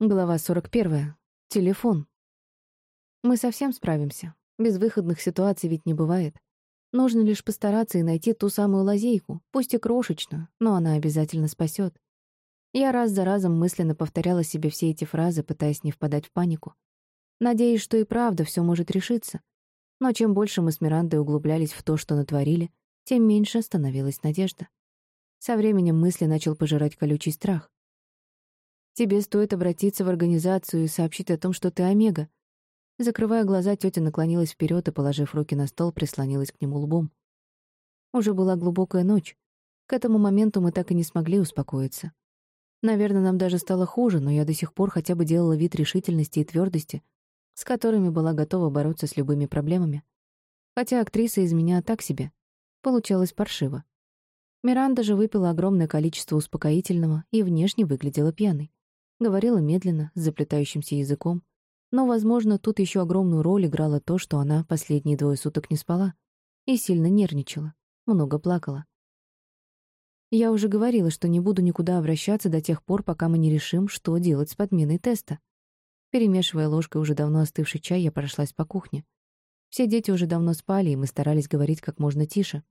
Глава 41. Телефон. Мы совсем справимся. Безвыходных ситуаций ведь не бывает. Нужно лишь постараться и найти ту самую лазейку, пусть и крошечную, но она обязательно спасет. Я раз за разом мысленно повторяла себе все эти фразы, пытаясь не впадать в панику. Надеясь, что и правда все может решиться. Но чем больше мы с Мирандой углублялись в то, что натворили, тем меньше становилась надежда. Со временем мысли начал пожирать колючий страх. Тебе стоит обратиться в организацию и сообщить о том, что ты Омега. Закрывая глаза, тетя наклонилась вперед и, положив руки на стол, прислонилась к нему лбом. Уже была глубокая ночь. К этому моменту мы так и не смогли успокоиться. Наверное, нам даже стало хуже, но я до сих пор хотя бы делала вид решительности и твердости, с которыми была готова бороться с любыми проблемами. Хотя актриса из меня так себе. Получалось паршиво. Миранда же выпила огромное количество успокоительного и внешне выглядела пьяной. Говорила медленно, с заплетающимся языком. Но, возможно, тут еще огромную роль играло то, что она последние двое суток не спала и сильно нервничала, много плакала. Я уже говорила, что не буду никуда обращаться до тех пор, пока мы не решим, что делать с подменой теста. Перемешивая ложкой уже давно остывший чай, я прошлась по кухне. Все дети уже давно спали, и мы старались говорить как можно тише.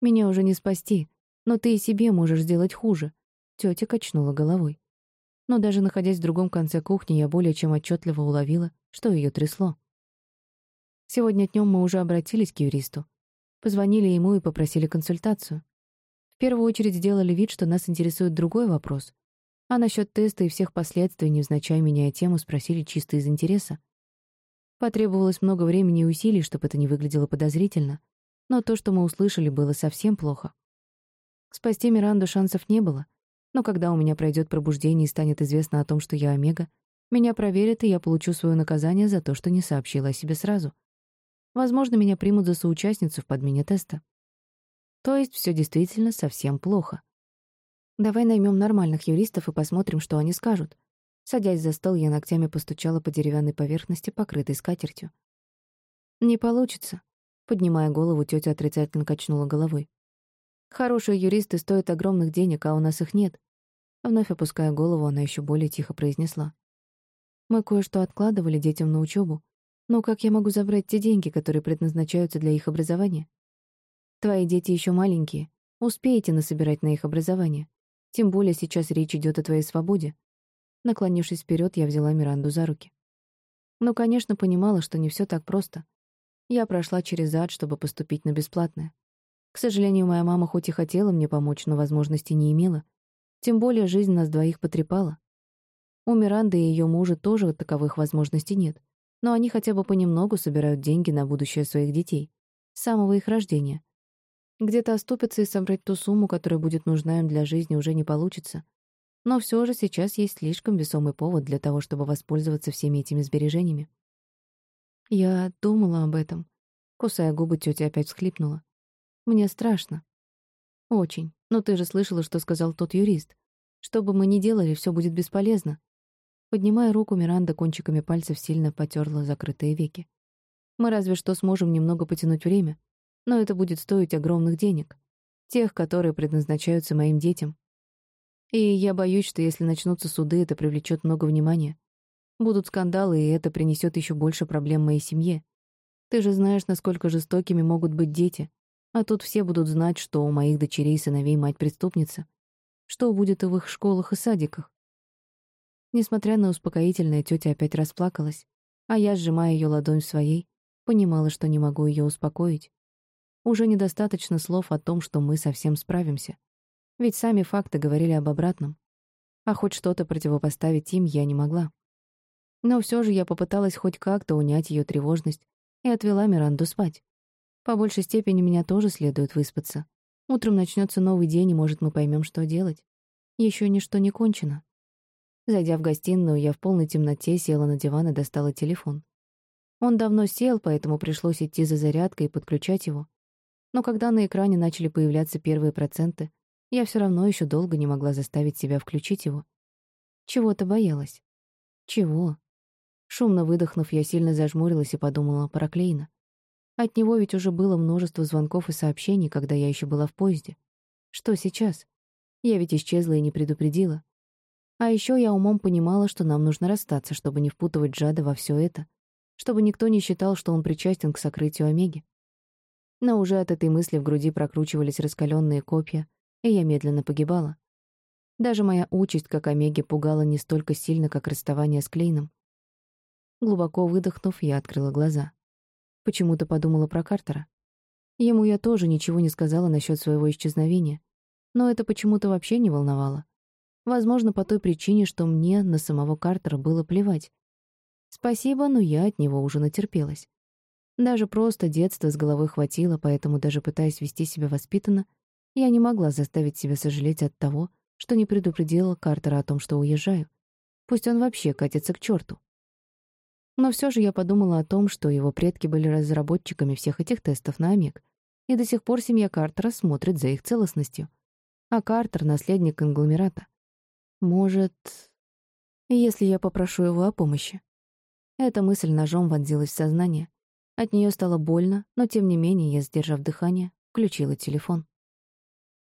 «Меня уже не спасти, но ты и себе можешь сделать хуже», — тетя качнула головой но даже находясь в другом конце кухни, я более чем отчетливо уловила, что ее трясло. Сегодня днем мы уже обратились к юристу. Позвонили ему и попросили консультацию. В первую очередь сделали вид, что нас интересует другой вопрос. А насчет теста и всех последствий, невзначай меняя тему, спросили чисто из интереса. Потребовалось много времени и усилий, чтобы это не выглядело подозрительно, но то, что мы услышали, было совсем плохо. Спасти Миранду шансов не было — но когда у меня пройдет пробуждение и станет известно о том, что я Омега, меня проверят, и я получу свое наказание за то, что не сообщила о себе сразу. Возможно, меня примут за соучастницу в подмене теста. То есть все действительно совсем плохо. Давай наймем нормальных юристов и посмотрим, что они скажут. Садясь за стол, я ногтями постучала по деревянной поверхности, покрытой скатертью. «Не получится», — поднимая голову, тетя отрицательно качнула головой. Хорошие юристы стоят огромных денег, а у нас их нет. Вновь опуская голову, она еще более тихо произнесла. Мы кое-что откладывали детям на учебу, но как я могу забрать те деньги, которые предназначаются для их образования? Твои дети еще маленькие, успеете насобирать на их образование. Тем более сейчас речь идет о твоей свободе. Наклонившись вперед, я взяла Миранду за руки. Но, конечно, понимала, что не все так просто. Я прошла через ад, чтобы поступить на бесплатное. К сожалению, моя мама хоть и хотела мне помочь, но возможности не имела. Тем более жизнь нас двоих потрепала. У Миранды и ее мужа тоже таковых возможностей нет, но они хотя бы понемногу собирают деньги на будущее своих детей, с самого их рождения. Где-то оступиться и собрать ту сумму, которая будет нужна им для жизни, уже не получится. Но все же сейчас есть слишком весомый повод для того, чтобы воспользоваться всеми этими сбережениями. Я думала об этом. Кусая губы, тетя опять всхлипнула. Мне страшно. Очень. Но ты же слышала, что сказал тот юрист. Что бы мы ни делали, все будет бесполезно. Поднимая руку, Миранда кончиками пальцев сильно потерла закрытые веки. Мы разве что сможем немного потянуть время, но это будет стоить огромных денег. Тех, которые предназначаются моим детям. И я боюсь, что если начнутся суды, это привлечет много внимания. Будут скандалы, и это принесет еще больше проблем моей семье. Ты же знаешь, насколько жестокими могут быть дети. А тут все будут знать, что у моих дочерей и сыновей мать преступница. Что будет и в их школах и садиках? Несмотря на успокоительное, тетя опять расплакалась, а я, сжимая ее ладонь своей, понимала, что не могу ее успокоить. Уже недостаточно слов о том, что мы совсем справимся. Ведь сами факты говорили об обратном. А хоть что-то противопоставить им я не могла. Но все же я попыталась хоть как-то унять ее тревожность и отвела Миранду спать. По большей степени меня тоже следует выспаться. Утром начнется новый день, и, может, мы поймем, что делать. Еще ничто не кончено. Зайдя в гостиную, я в полной темноте села на диван и достала телефон. Он давно сел, поэтому пришлось идти за зарядкой и подключать его. Но когда на экране начали появляться первые проценты, я все равно еще долго не могла заставить себя включить его. Чего-то боялась. Чего? Шумно выдохнув, я сильно зажмурилась и подумала про Клейна. От него ведь уже было множество звонков и сообщений, когда я еще была в поезде. Что сейчас? Я ведь исчезла и не предупредила. А еще я умом понимала, что нам нужно расстаться, чтобы не впутывать Джада во все это, чтобы никто не считал, что он причастен к сокрытию Омеги. Но уже от этой мысли в груди прокручивались раскаленные копья, и я медленно погибала. Даже моя участь, как Омеги, пугала не столько сильно, как расставание с Клейном. Глубоко выдохнув, я открыла глаза. Почему-то подумала про Картера. Ему я тоже ничего не сказала насчет своего исчезновения, но это почему-то вообще не волновало. Возможно, по той причине, что мне на самого Картера было плевать. Спасибо, но я от него уже натерпелась. Даже просто детства с головой хватило, поэтому, даже пытаясь вести себя воспитанно, я не могла заставить себя сожалеть от того, что не предупредила Картера о том, что уезжаю. Пусть он вообще катится к черту. Но все же я подумала о том, что его предки были разработчиками всех этих тестов на омег, и до сих пор семья Картера смотрит за их целостностью. А Картер — наследник конгломерата. Может, если я попрошу его о помощи? Эта мысль ножом вонзилась в сознание. От нее стало больно, но тем не менее я, сдержав дыхание, включила телефон.